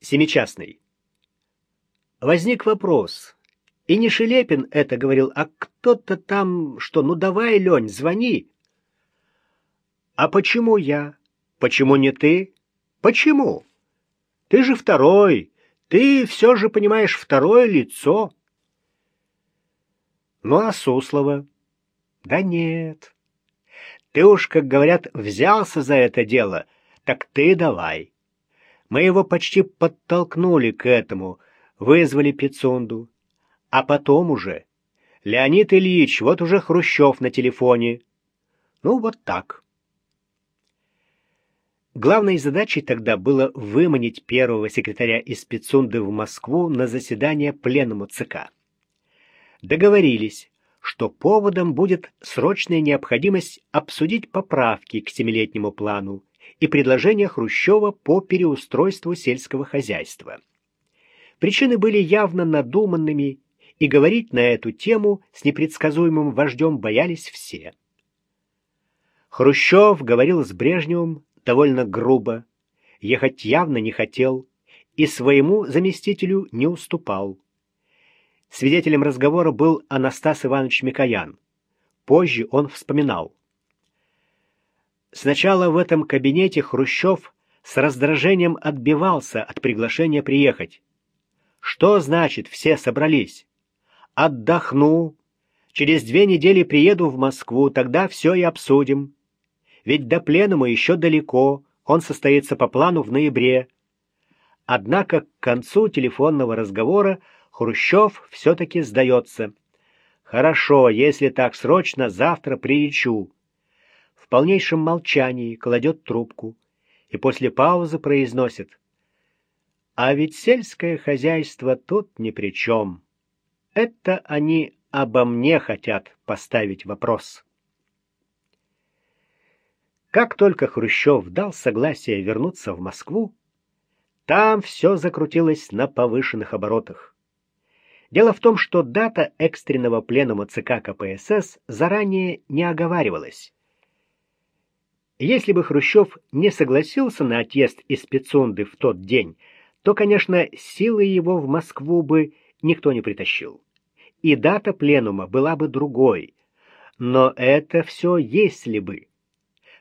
Семичастный. Возник вопрос. И не Шелепин это говорил, а кто-то там, что ну давай, Лень, звони. А почему я? Почему не ты? Почему? Ты же второй. Ты все же понимаешь второе лицо. Ну а Суслова? Да нет. Ты уж, как говорят, взялся за это дело, так ты давай. Мы его почти подтолкнули к этому, вызвали Пицунду. А потом уже Леонид Ильич, вот уже Хрущев на телефоне. Ну, вот так. Главной задачей тогда было выманить первого секретаря из Пицунды в Москву на заседание пленума ЦК. Договорились, что поводом будет срочная необходимость обсудить поправки к семилетнему плану, и предложения Хрущева по переустройству сельского хозяйства. Причины были явно надуманными, и говорить на эту тему с непредсказуемым вождем боялись все. Хрущев говорил с Брежневым довольно грубо, ехать явно не хотел и своему заместителю не уступал. Свидетелем разговора был Анастас Иванович Микоян. Позже он вспоминал. Сначала в этом кабинете Хрущев с раздражением отбивался от приглашения приехать. Что значит «все собрались»? Отдохну. Через две недели приеду в Москву, тогда все и обсудим. Ведь до пленума еще далеко, он состоится по плану в ноябре. Однако к концу телефонного разговора Хрущев все-таки сдается. «Хорошо, если так срочно, завтра прилечу в полнейшем молчании кладет трубку и после паузы произносит «А ведь сельское хозяйство тут ни при чем. Это они обо мне хотят поставить вопрос». Как только Хрущев дал согласие вернуться в Москву, там все закрутилось на повышенных оборотах. Дело в том, что дата экстренного пленума ЦК КПСС заранее не оговаривалась. Если бы Хрущев не согласился на отъезд из Пицунды в тот день, то, конечно, силы его в Москву бы никто не притащил. И дата пленума была бы другой. Но это все если бы.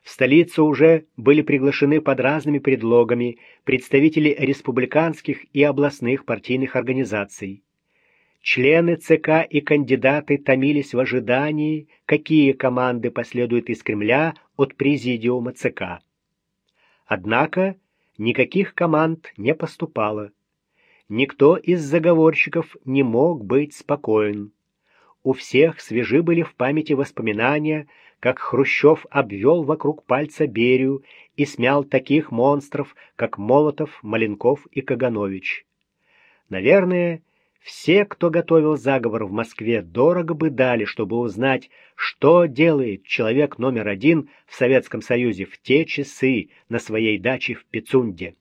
В столицу уже были приглашены под разными предлогами представители республиканских и областных партийных организаций. Члены ЦК и кандидаты томились в ожидании, какие команды последуют из Кремля от президиума ЦК. Однако никаких команд не поступало. Никто из заговорщиков не мог быть спокоен. У всех свежи были в памяти воспоминания, как Хрущев обвел вокруг пальца Берию и смял таких монстров, как Молотов, Маленков и Каганович. Наверное, все, кто готовил заговор в Москве, дорого бы дали, чтобы узнать, что делает человек номер один в Советском Союзе в те часы на своей даче в Пицунде.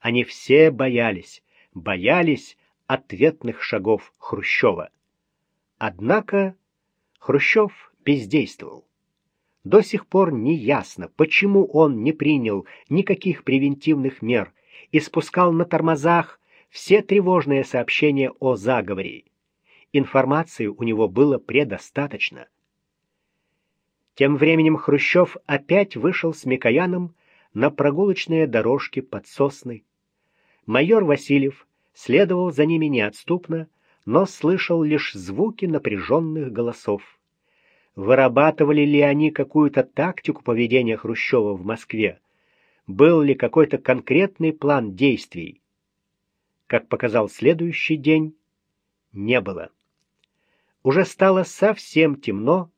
Они все боялись, боялись ответных шагов Хрущева. Однако Хрущев бездействовал. До сих пор не ясно, почему он не принял никаких превентивных мер и спускал на тормозах все тревожные сообщения о заговоре. Информации у него было предостаточно. Тем временем Хрущев опять вышел с Микояном на прогулочные дорожки под сосны. Майор Васильев следовал за ними неотступно, но слышал лишь звуки напряженных голосов. Вырабатывали ли они какую-то тактику поведения Хрущева в Москве? Был ли какой-то конкретный план действий? Как показал следующий день, не было. Уже стало совсем темно,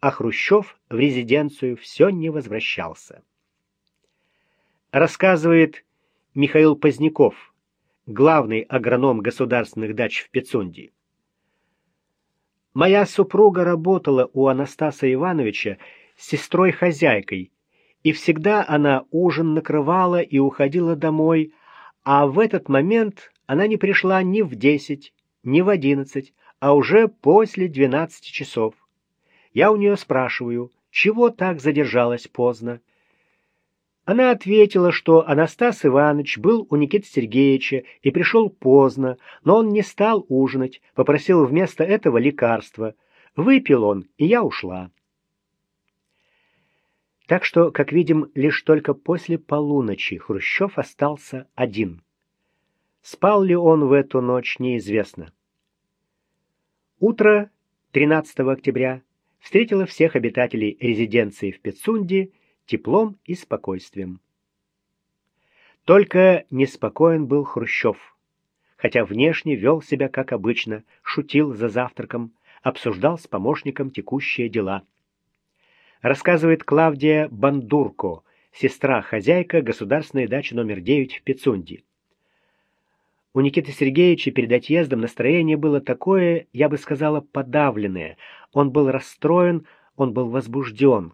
а Хрущев в резиденцию все не возвращался. Рассказывает Михаил Поздняков, главный агроном государственных дач в Пицунде. Моя супруга работала у Анастаса Ивановича сестрой-хозяйкой, и всегда она ужин накрывала и уходила домой, а в этот момент она не пришла ни в десять, ни в одиннадцать, а уже после двенадцати часов. Я у нее спрашиваю, чего так задержалась поздно? Она ответила, что Анастас Иванович был у Никиты Сергеевича и пришел поздно, но он не стал ужинать, попросил вместо этого лекарства. Выпил он, и я ушла. Так что, как видим, лишь только после полуночи Хрущев остался один. Спал ли он в эту ночь, неизвестно. Утро 13 октября встретило всех обитателей резиденции в Пицунде теплом и спокойствием. Только неспокоен был Хрущев, хотя внешне вел себя как обычно, шутил за завтраком, обсуждал с помощником текущие дела. Рассказывает Клавдия Бандурко, сестра-хозяйка государственной дачи номер 9 в Пицунде. У Никиты Сергеевича перед отъездом настроение было такое, я бы сказала, подавленное. Он был расстроен, он был возбужден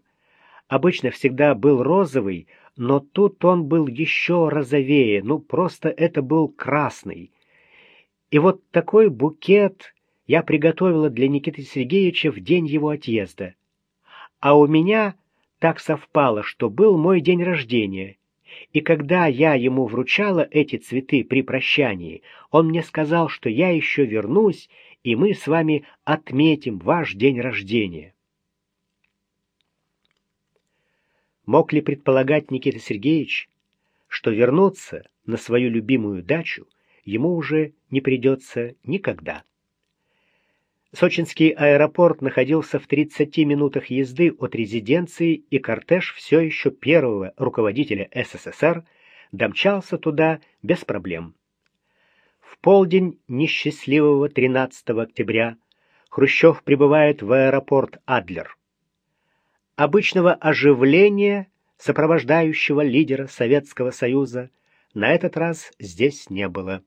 обычно всегда был розовый, но тут он был еще розовее, ну просто это был красный. И вот такой букет я приготовила для Никиты Сергеевича в день его отъезда. А у меня так совпало, что был мой день рождения. И когда я ему вручала эти цветы при прощании, он мне сказал, что я еще вернусь, и мы с вами отметим ваш день рождения. Мог ли предполагать Никита Сергеевич, что вернуться на свою любимую дачу ему уже не придется никогда? Сочинский аэропорт находился в 30 минутах езды от резиденции, и кортеж все еще первого руководителя СССР домчался туда без проблем. В полдень несчастливого 13 октября Хрущев прибывает в аэропорт Адлер обычного оживления, сопровождающего лидера Советского Союза, на этот раз здесь не было.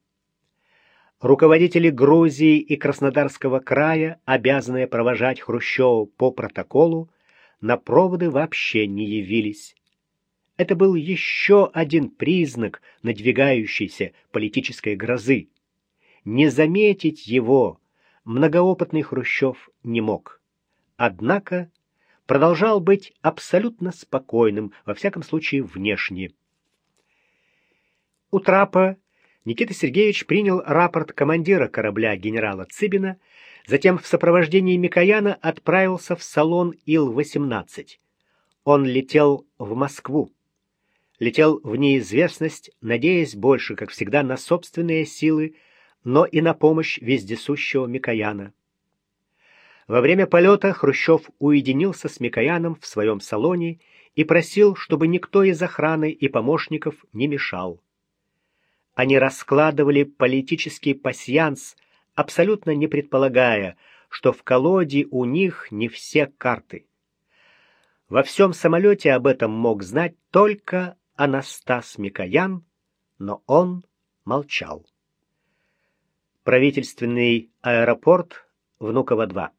Руководители Грузии и Краснодарского края, обязанные провожать Хрущева по протоколу, на проводы вообще не явились. Это был еще один признак надвигающейся политической грозы. Не заметить его многоопытный Хрущев не мог. Однако продолжал быть абсолютно спокойным, во всяком случае внешне. У трапа Никита Сергеевич принял рапорт командира корабля генерала Цыбина, затем в сопровождении Микояна отправился в салон Ил-18. Он летел в Москву. Летел в неизвестность, надеясь больше, как всегда, на собственные силы, но и на помощь вездесущего Микояна. Во время полета Хрущев уединился с Микояном в своем салоне и просил, чтобы никто из охраны и помощников не мешал. Они раскладывали политический пасьянс, абсолютно не предполагая, что в колоде у них не все карты. Во всем самолете об этом мог знать только Анастас Микоян, но он молчал. Правительственный аэропорт Внуково-2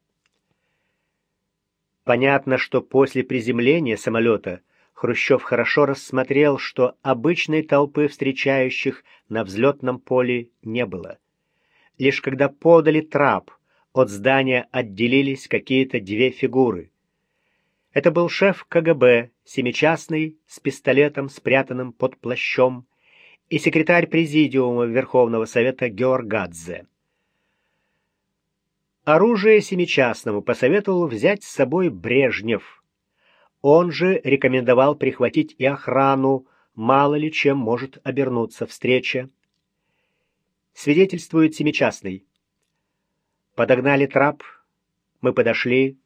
Понятно, что после приземления самолета Хрущев хорошо рассмотрел, что обычной толпы встречающих на взлетном поле не было. Лишь когда подали трап, от здания отделились какие-то две фигуры. Это был шеф КГБ, семичастный, с пистолетом, спрятанным под плащом, и секретарь президиума Верховного Совета Георгадзе. Оружие семичастному посоветовал взять с собой Брежнев. Он же рекомендовал прихватить и охрану, мало ли чем может обернуться встреча. Свидетельствует семичастный. Подогнали трап, мы подошли.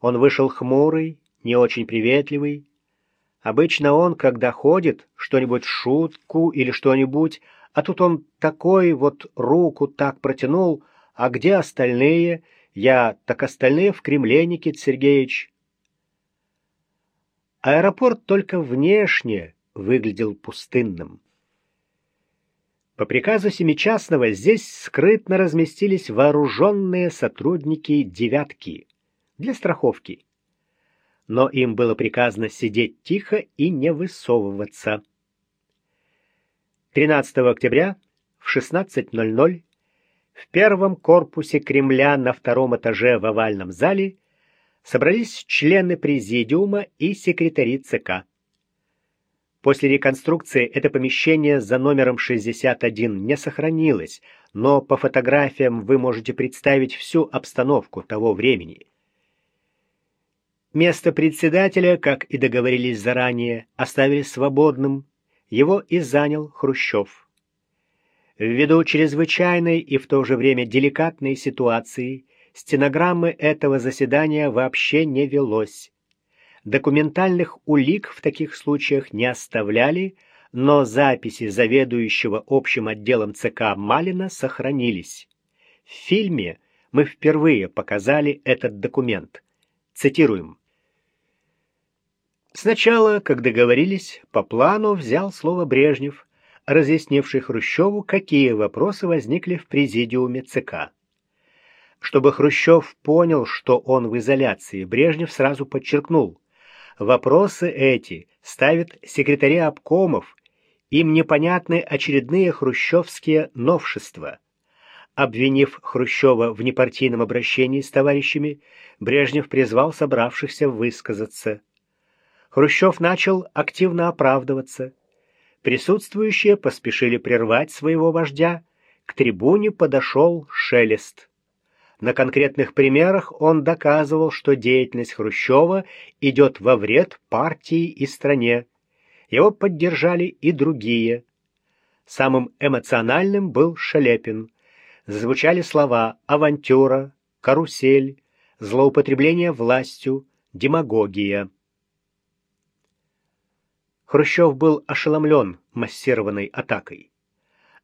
Он вышел хмурый, не очень приветливый. Обычно он, когда ходит, что-нибудь шутку или что-нибудь, а тут он такой вот руку так протянул, а где остальные? Я, так остальные в Кремле, Никит Сергеевич. Аэропорт только внешне выглядел пустынным. По приказу Семичастного здесь скрытно разместились вооруженные сотрудники «девятки» для страховки. Но им было приказано сидеть тихо и не высовываться. 13 октября в 16.00 в первом корпусе Кремля на втором этаже в овальном зале собрались члены президиума и секретари ЦК. После реконструкции это помещение за номером 61 не сохранилось, но по фотографиям вы можете представить всю обстановку того времени. Место председателя, как и договорились заранее, оставили свободным. Его и занял Хрущев. Ввиду чрезвычайной и в то же время деликатной ситуации, стенограммы этого заседания вообще не велось. Документальных улик в таких случаях не оставляли, но записи заведующего общим отделом ЦК Малина сохранились. В фильме мы впервые показали этот документ. Цитируем. Сначала, как договорились, по плану взял слово Брежнев, разъяснивший Хрущеву, какие вопросы возникли в президиуме ЦК. Чтобы Хрущев понял, что он в изоляции, Брежнев сразу подчеркнул, вопросы эти ставят секретари обкомов, им непонятны очередные хрущевские новшества. Обвинив Хрущева в непартийном обращении с товарищами, Брежнев призвал собравшихся высказаться. Хрущев начал активно оправдываться. Присутствующие поспешили прервать своего вождя. К трибуне подошел Шелест. На конкретных примерах он доказывал, что деятельность Хрущева идет во вред партии и стране. Его поддержали и другие. Самым эмоциональным был Шелепин. Звучали слова «авантюра», «карусель», «злоупотребление властью», «демагогия». Хрущев был ошеломлен массированной атакой.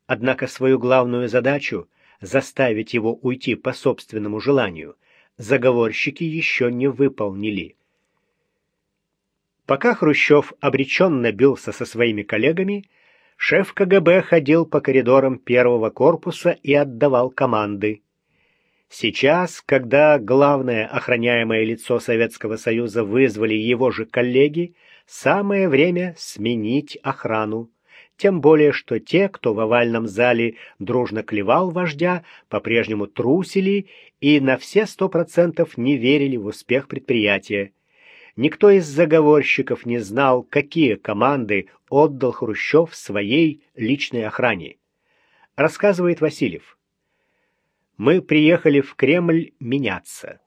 Однако свою главную задачу — заставить его уйти по собственному желанию — заговорщики еще не выполнили. Пока Хрущев обреченно бился со своими коллегами, шеф КГБ ходил по коридорам первого корпуса и отдавал команды. Сейчас, когда главное охраняемое лицо Советского Союза вызвали его же коллеги, Самое время сменить охрану. Тем более, что те, кто в овальном зале дружно клевал вождя, по-прежнему трусили и на все сто процентов не верили в успех предприятия. Никто из заговорщиков не знал, какие команды отдал Хрущев своей личной охране. Рассказывает Васильев. «Мы приехали в Кремль меняться.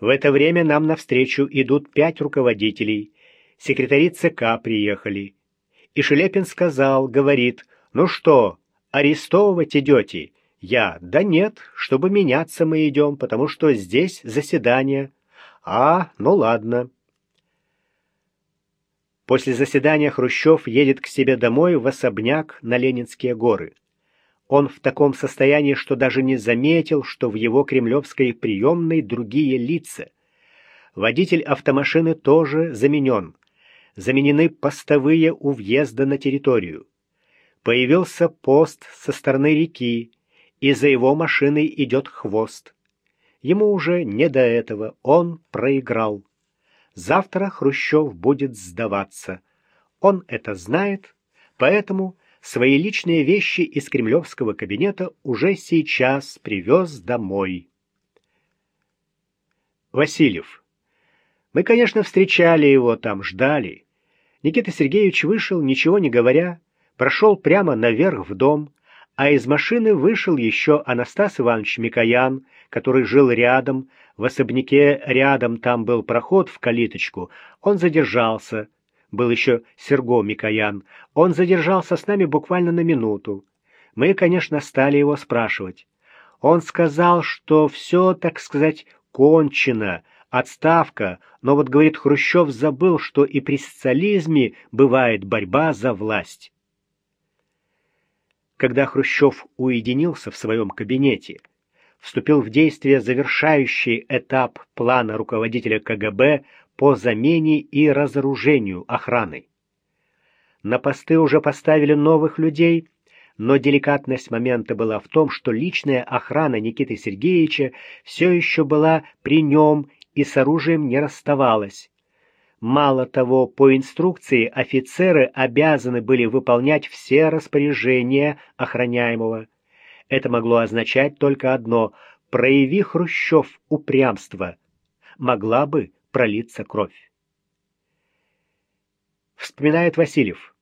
В это время нам навстречу идут пять руководителей – секретари ЦК приехали. И Шелепин сказал, говорит, ну что, арестовывать идете? Я, да нет, чтобы меняться мы идем, потому что здесь заседание. А, ну ладно. После заседания Хрущев едет к себе домой в особняк на Ленинские горы. Он в таком состоянии, что даже не заметил, что в его кремлевской приемной другие лица. Водитель автомашины тоже заменен заменены постовые у въезда на территорию. Появился пост со стороны реки, и за его машиной идет хвост. Ему уже не до этого, он проиграл. Завтра Хрущев будет сдаваться. Он это знает, поэтому свои личные вещи из кремлевского кабинета уже сейчас привез домой. Васильев. Мы, конечно, встречали его там, ждали. Никита Сергеевич вышел, ничего не говоря, прошел прямо наверх в дом, а из машины вышел еще Анастас Иванович Микоян, который жил рядом, в особняке рядом там был проход в калиточку. Он задержался. Был еще Серго Микоян. Он задержался с нами буквально на минуту. Мы, конечно, стали его спрашивать. Он сказал, что все, так сказать, кончено, отставка, но вот, говорит, Хрущев забыл, что и при социализме бывает борьба за власть. Когда Хрущев уединился в своем кабинете, вступил в действие завершающий этап плана руководителя КГБ по замене и разоружению охраны. На посты уже поставили новых людей, но деликатность момента была в том, что личная охрана Никиты Сергеевича все еще была при нем и с оружием не расставалась. Мало того, по инструкции офицеры обязаны были выполнять все распоряжения охраняемого. Это могло означать только одно – прояви Хрущев упрямство, могла бы пролиться кровь. Вспоминает Васильев.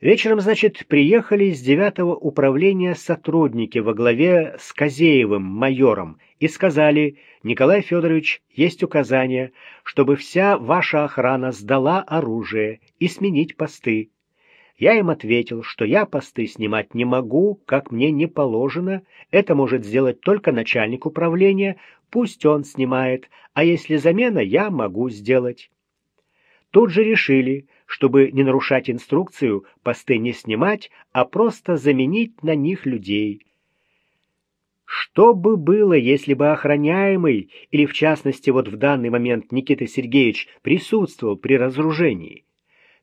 Вечером, значит, приехали из девятого управления сотрудники во главе с Козеевым, майором, и сказали, Николай Федорович, есть указание, чтобы вся ваша охрана сдала оружие и сменить посты. Я им ответил, что я посты снимать не могу, как мне не положено, это может сделать только начальник управления, пусть он снимает, а если замена, я могу сделать. Тут же решили, чтобы не нарушать инструкцию, посты не снимать, а просто заменить на них людей. Что бы было, если бы охраняемый, или в частности вот в данный момент Никита Сергеевич, присутствовал при разоружении?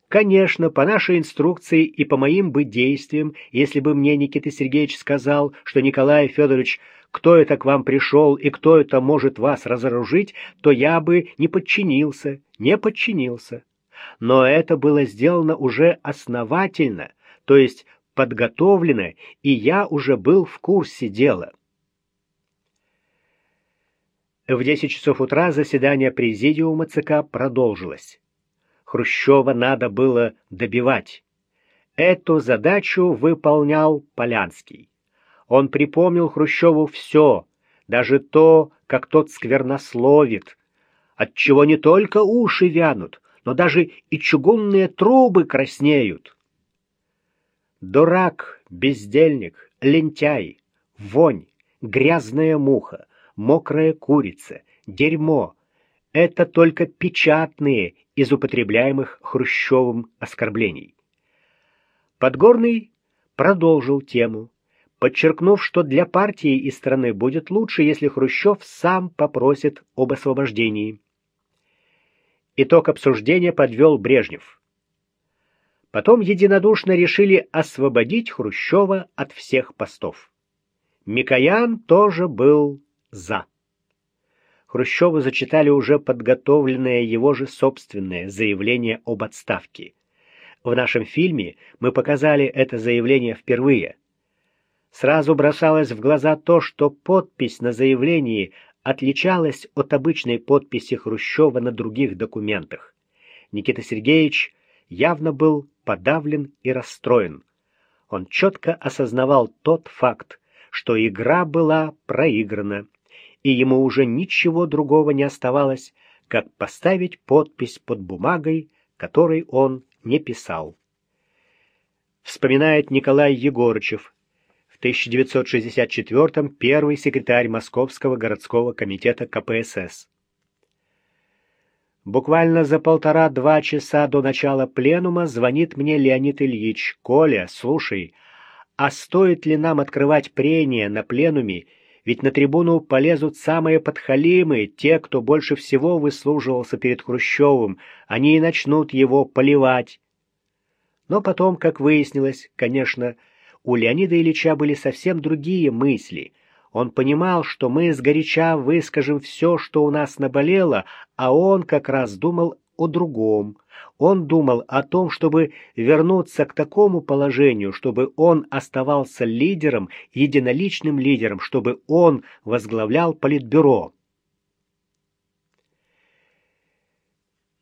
Конечно, по нашей инструкции и по моим бы действиям, если бы мне Никита Сергеевич сказал, что Николай Федорович, кто это к вам пришел и кто это может вас разоружить, то я бы не подчинился, не подчинился но это было сделано уже основательно, то есть подготовлено, и я уже был в курсе дела. В 10 часов утра заседание президиума ЦК продолжилось. Хрущева надо было добивать. Эту задачу выполнял Полянский. Он припомнил Хрущеву все, даже то, как тот сквернословит, отчего не только уши вянут, но даже и чугунные трубы краснеют. Дурак, бездельник, лентяй, вонь, грязная муха, мокрая курица, дерьмо — это только печатные из употребляемых Хрущевым оскорблений. Подгорный продолжил тему, подчеркнув, что для партии и страны будет лучше, если Хрущев сам попросит об освобождении. Итог обсуждения подвел Брежнев. Потом единодушно решили освободить Хрущева от всех постов. Микоян тоже был «за». Хрущеву зачитали уже подготовленное его же собственное заявление об отставке. В нашем фильме мы показали это заявление впервые. Сразу бросалось в глаза то, что подпись на заявлении отличалась от обычной подписи Хрущева на других документах. Никита Сергеевич явно был подавлен и расстроен. Он четко осознавал тот факт, что игра была проиграна, и ему уже ничего другого не оставалось, как поставить подпись под бумагой, которой он не писал. Вспоминает Николай Егорычев, в 1964 первый секретарь Московского городского комитета КПСС. Буквально за полтора-два часа до начала пленума звонит мне Леонид Ильич. «Коля, слушай, а стоит ли нам открывать прения на пленуме, ведь на трибуну полезут самые подхалимы, те, кто больше всего выслуживался перед Хрущевым, они и начнут его поливать». Но потом, как выяснилось, конечно, у Леонида Ильича были совсем другие мысли. Он понимал, что мы сгоряча выскажем все, что у нас наболело, а он как раз думал о другом. Он думал о том, чтобы вернуться к такому положению, чтобы он оставался лидером, единоличным лидером, чтобы он возглавлял политбюро.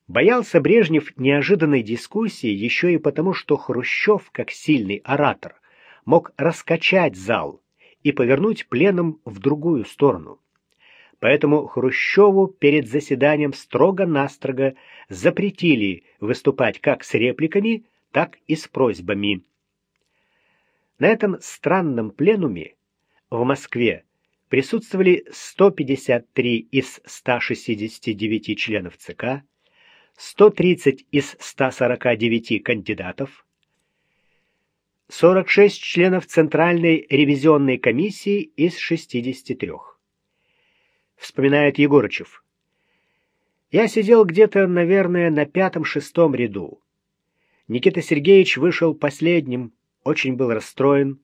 Боялся Брежнев неожиданной дискуссии еще и потому, что Хрущев, как сильный оратор, мог раскачать зал и повернуть пленом в другую сторону. Поэтому Хрущеву перед заседанием строго-настрого запретили выступать как с репликами, так и с просьбами. На этом странном пленуме в Москве присутствовали 153 из 169 членов ЦК, 130 из 149 кандидатов, 46 членов Центральной ревизионной комиссии из 63. Вспоминает Егорычев. Я сидел где-то, наверное, на пятом-шестом ряду. Никита Сергеевич вышел последним, очень был расстроен.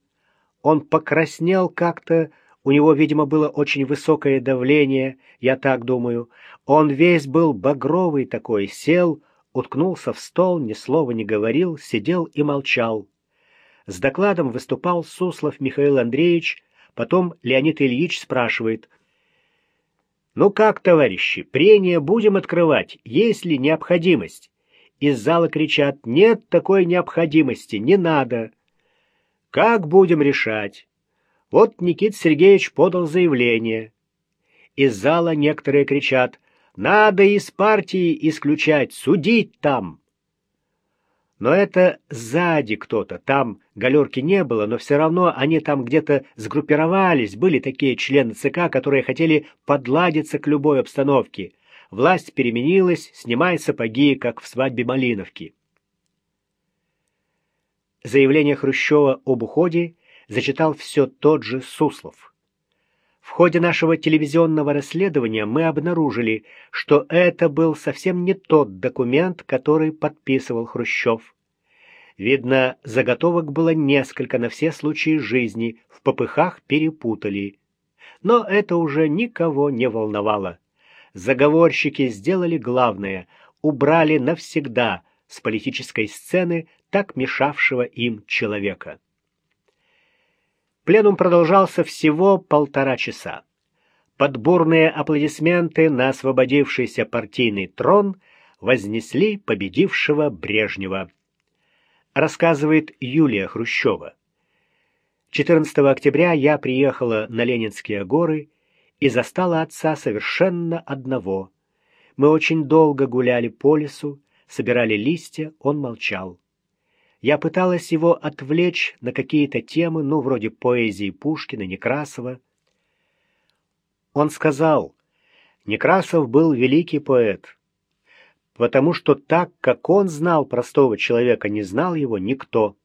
Он покраснел как-то, у него, видимо, было очень высокое давление, я так думаю. Он весь был багровый такой, сел, уткнулся в стол, ни слова не говорил, сидел и молчал. С докладом выступал Суслов Михаил Андреевич, потом Леонид Ильич спрашивает. «Ну как, товарищи, прения будем открывать, есть ли необходимость? Из зала кричат «Нет такой необходимости, не надо». Как будем решать? Вот Никит Сергеевич подал заявление. Из зала некоторые кричат «Надо из партии исключать, судить там». Но это сзади кто-то, там галерки не было, но все равно они там где-то сгруппировались, были такие члены ЦК, которые хотели подладиться к любой обстановке. Власть переменилась, снимая сапоги, как в свадьбе Малиновки. Заявление Хрущева об уходе зачитал все тот же Суслов. В ходе нашего телевизионного расследования мы обнаружили, что это был совсем не тот документ, который подписывал Хрущев. Видно, заготовок было несколько на все случаи жизни, в попыхах перепутали. Но это уже никого не волновало. Заговорщики сделали главное — убрали навсегда с политической сцены так мешавшего им человека. Пленум продолжался всего полтора часа. Под бурные аплодисменты на освободившийся партийный трон вознесли победившего Брежнева. Рассказывает Юлия Хрущева. 14 октября я приехала на Ленинские горы и застала отца совершенно одного. Мы очень долго гуляли по лесу, собирали листья, он молчал. Я пыталась его отвлечь на какие-то темы, ну, вроде поэзии Пушкина, Некрасова. Он сказал, Некрасов был великий поэт, потому что так, как он знал простого человека, не знал его никто.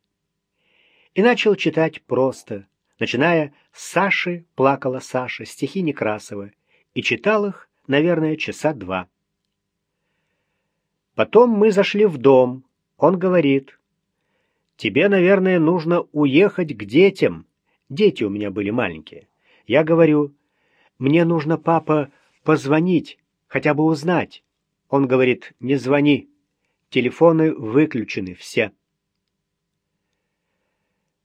И начал читать просто, начиная с «Саши плакала Саша», стихи Некрасова, и читал их, наверное, часа два. Потом мы зашли в дом. Он говорит, Тебе, наверное, нужно уехать к детям. Дети у меня были маленькие. Я говорю, мне нужно, папа, позвонить, хотя бы узнать. Он говорит, не звони. Телефоны выключены все.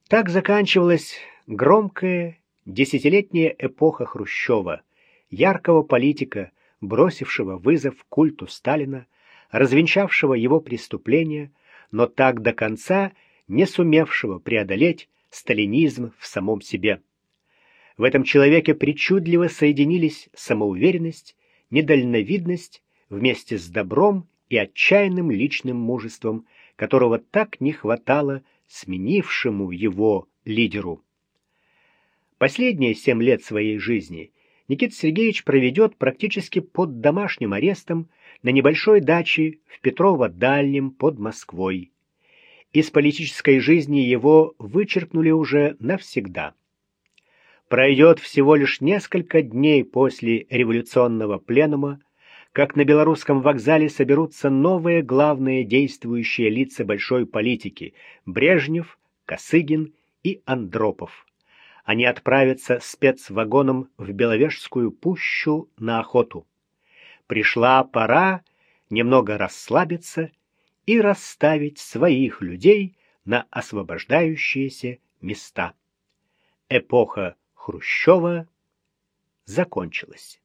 Так заканчивалась громкая десятилетняя эпоха Хрущева, яркого политика, бросившего вызов культу Сталина, развенчавшего его преступления, но так до конца не сумевшего преодолеть сталинизм в самом себе. В этом человеке причудливо соединились самоуверенность, недальновидность вместе с добром и отчаянным личным мужеством, которого так не хватало сменившему его лидеру. Последние семь лет своей жизни Никита Сергеевич проведет практически под домашним арестом на небольшой даче в Петрово-Дальнем под Москвой из политической жизни его вычеркнули уже навсегда. Пройдет всего лишь несколько дней после революционного пленума, как на белорусском вокзале соберутся новые главные действующие лица большой политики – Брежнев, Косыгин и Андропов. Они отправятся спецвагоном в Беловежскую пущу на охоту. Пришла пора немного расслабиться и расставить своих людей на освобождающиеся места. Эпоха Хрущева закончилась.